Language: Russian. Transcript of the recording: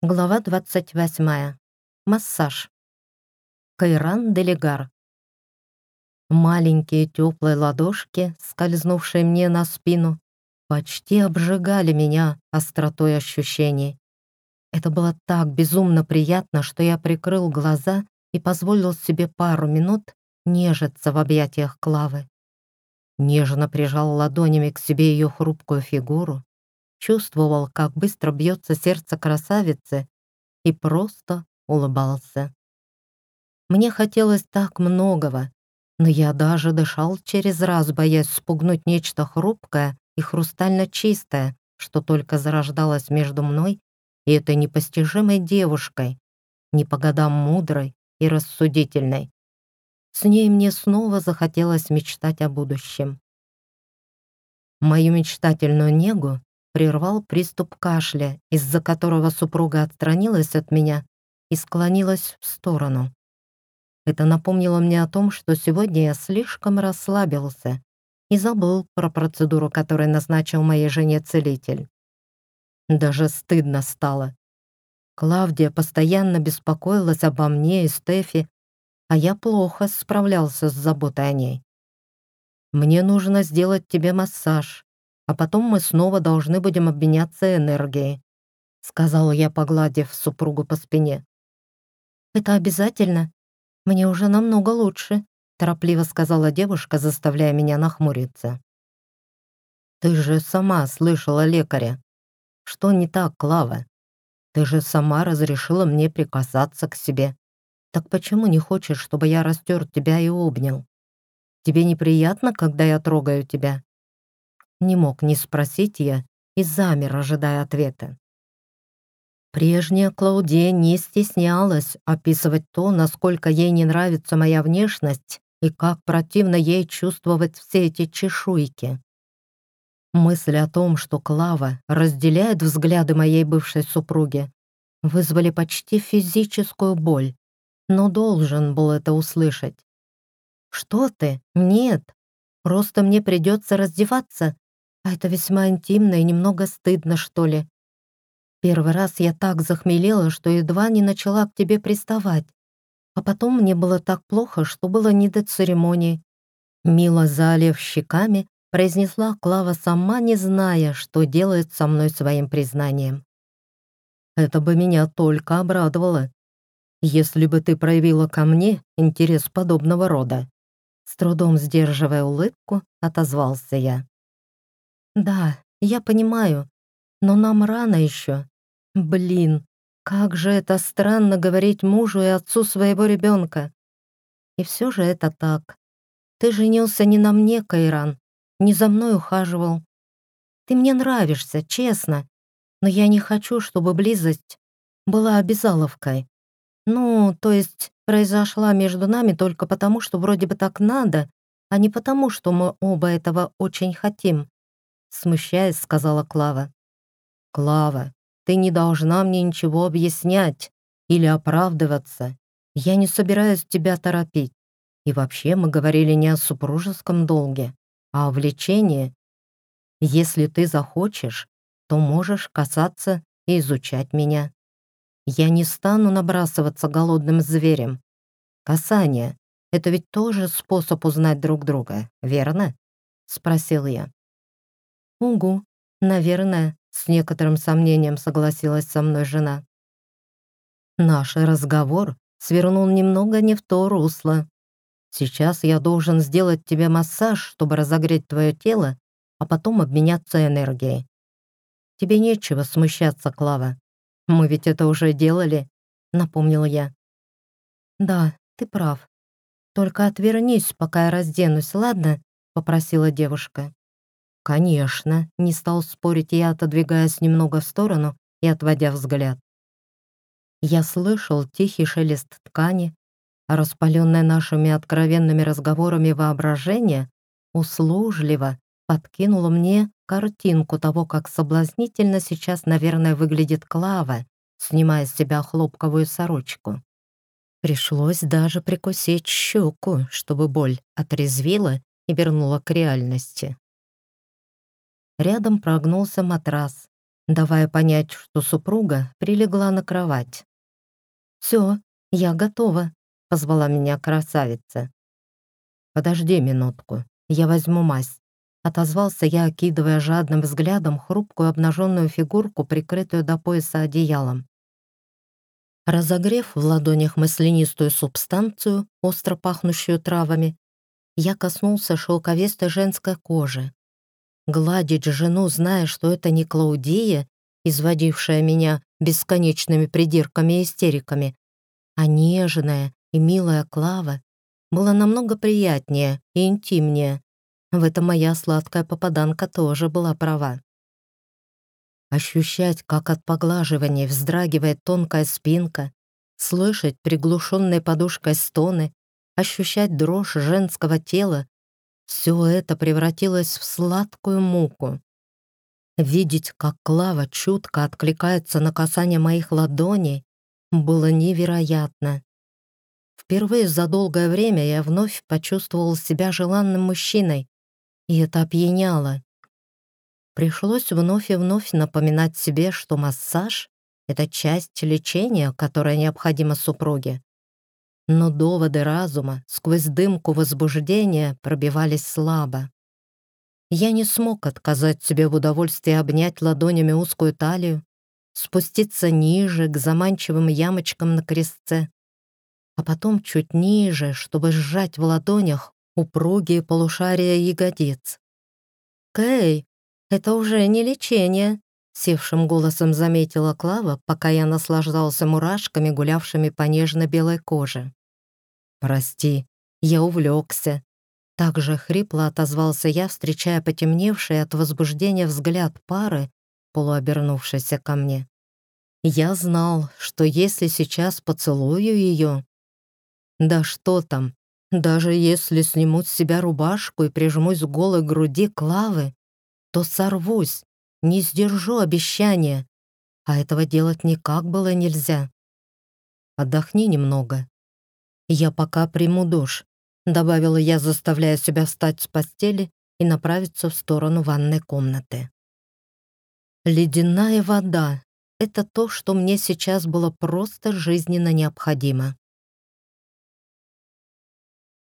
Глава 28. Массаж. Кайран Делегар. Маленькие теплые ладошки, скользнувшие мне на спину, почти обжигали меня остротой ощущений. Это было так безумно приятно, что я прикрыл глаза и позволил себе пару минут нежиться в объятиях Клавы. Нежно прижал ладонями к себе ее хрупкую фигуру, чувствовал, как быстро бьется сердце красавицы и просто улыбался. Мне хотелось так многого, но я даже дышал через раз, боясь спугнуть нечто хрупкое и хрустально чистое, что только зарождалось между мной и этой непостижимой девушкой, не по годам мудрой и рассудительной. С ней мне снова захотелось мечтать о будущем. Мою мечтательную негу прервал приступ кашля, из-за которого супруга отстранилась от меня и склонилась в сторону. Это напомнило мне о том, что сегодня я слишком расслабился и забыл про процедуру, которую назначил моей жене целитель. Даже стыдно стало. Клавдия постоянно беспокоилась обо мне и Стефи, а я плохо справлялся с заботой о ней. «Мне нужно сделать тебе массаж», а потом мы снова должны будем обменяться энергией», — сказала я, погладив супругу по спине. «Это обязательно? Мне уже намного лучше», — торопливо сказала девушка, заставляя меня нахмуриться. «Ты же сама слышала лекаря. Что не так, Клава? Ты же сама разрешила мне прикасаться к себе. Так почему не хочешь, чтобы я растер тебя и обнял? Тебе неприятно, когда я трогаю тебя?» Не мог не спросить я и замер, ожидая ответа. Прежняя Клаудия не стеснялась описывать то, насколько ей не нравится моя внешность и как противно ей чувствовать все эти чешуйки. Мысль о том, что Клава разделяет взгляды моей бывшей супруги, вызвали почти физическую боль, но должен был это услышать. «Что ты? Нет. Просто мне придется раздеваться это весьма интимно и немного стыдно, что ли. Первый раз я так захмелела, что едва не начала к тебе приставать. А потом мне было так плохо, что было не до церемонии. Мило залив щеками, произнесла Клава сама, не зная, что делает со мной своим признанием. Это бы меня только обрадовало, если бы ты проявила ко мне интерес подобного рода. С трудом сдерживая улыбку, отозвался я. «Да, я понимаю, но нам рано еще. Блин, как же это странно говорить мужу и отцу своего ребенка. И все же это так. Ты женился не на мне, Кайран, не за мной ухаживал. Ты мне нравишься, честно, но я не хочу, чтобы близость была обязаловкой. Ну, то есть произошла между нами только потому, что вроде бы так надо, а не потому, что мы оба этого очень хотим смущаясь, сказала Клава. «Клава, ты не должна мне ничего объяснять или оправдываться. Я не собираюсь тебя торопить. И вообще мы говорили не о супружеском долге, а о влечении. Если ты захочешь, то можешь касаться и изучать меня. Я не стану набрасываться голодным зверем. Касание — это ведь тоже способ узнать друг друга, верно?» — спросил я. «Угу, наверное», — с некоторым сомнением согласилась со мной жена. Наш разговор свернул немного не в то русло. Сейчас я должен сделать тебе массаж, чтобы разогреть твое тело, а потом обменяться энергией. Тебе нечего смущаться, Клава. Мы ведь это уже делали, напомнил я. Да, ты прав. Только отвернись, пока я разденусь, ладно? попросила девушка. «Конечно», — не стал спорить я, отодвигаясь немного в сторону и отводя взгляд. Я слышал тихий шелест ткани, а распаленное нашими откровенными разговорами воображение услужливо подкинуло мне картинку того, как соблазнительно сейчас, наверное, выглядит Клава, снимая с себя хлопковую сорочку. Пришлось даже прикусить щеку, чтобы боль отрезвила и вернула к реальности. Рядом прогнулся матрас, давая понять, что супруга прилегла на кровать. «Все, я готова», — позвала меня красавица. «Подожди минутку, я возьму мазь», — отозвался я, окидывая жадным взглядом хрупкую обнаженную фигурку, прикрытую до пояса одеялом. Разогрев в ладонях маслянистую субстанцию, остро пахнущую травами, я коснулся шелковистой женской кожи. Гладить жену, зная, что это не Клаудия, изводившая меня бесконечными придирками и истериками, а нежная и милая Клава, было намного приятнее и интимнее. В этом моя сладкая попаданка тоже была права. Ощущать, как от поглаживания вздрагивает тонкая спинка, слышать приглушенной подушкой стоны, ощущать дрожь женского тела — все это превратилось в сладкую муку. Видеть, как Клава чутко откликается на касание моих ладоней, было невероятно. Впервые за долгое время я вновь почувствовал себя желанным мужчиной, и это опьяняло. Пришлось вновь и вновь напоминать себе, что массаж — это часть лечения, которая необходима супруге. Но доводы разума сквозь дымку возбуждения пробивались слабо. Я не смог отказать себе в удовольствии обнять ладонями узкую талию, спуститься ниже, к заманчивым ямочкам на крестце, а потом чуть ниже, чтобы сжать в ладонях упругие полушария ягодиц. «Кэй, это уже не лечение», — севшим голосом заметила Клава, пока я наслаждался мурашками, гулявшими по нежно-белой коже. «Прости, я увлекся». Так же хрипло отозвался я, встречая потемневший от возбуждения взгляд пары, полуобернувшейся ко мне. Я знал, что если сейчас поцелую ее... Да что там, даже если сниму с себя рубашку и прижмусь к голой груди Клавы, то сорвусь, не сдержу обещания, а этого делать никак было нельзя. Отдохни немного. Я пока приму душ, добавила я, заставляя себя встать с постели и направиться в сторону ванной комнаты. Ледяная вода — это то, что мне сейчас было просто жизненно необходимо.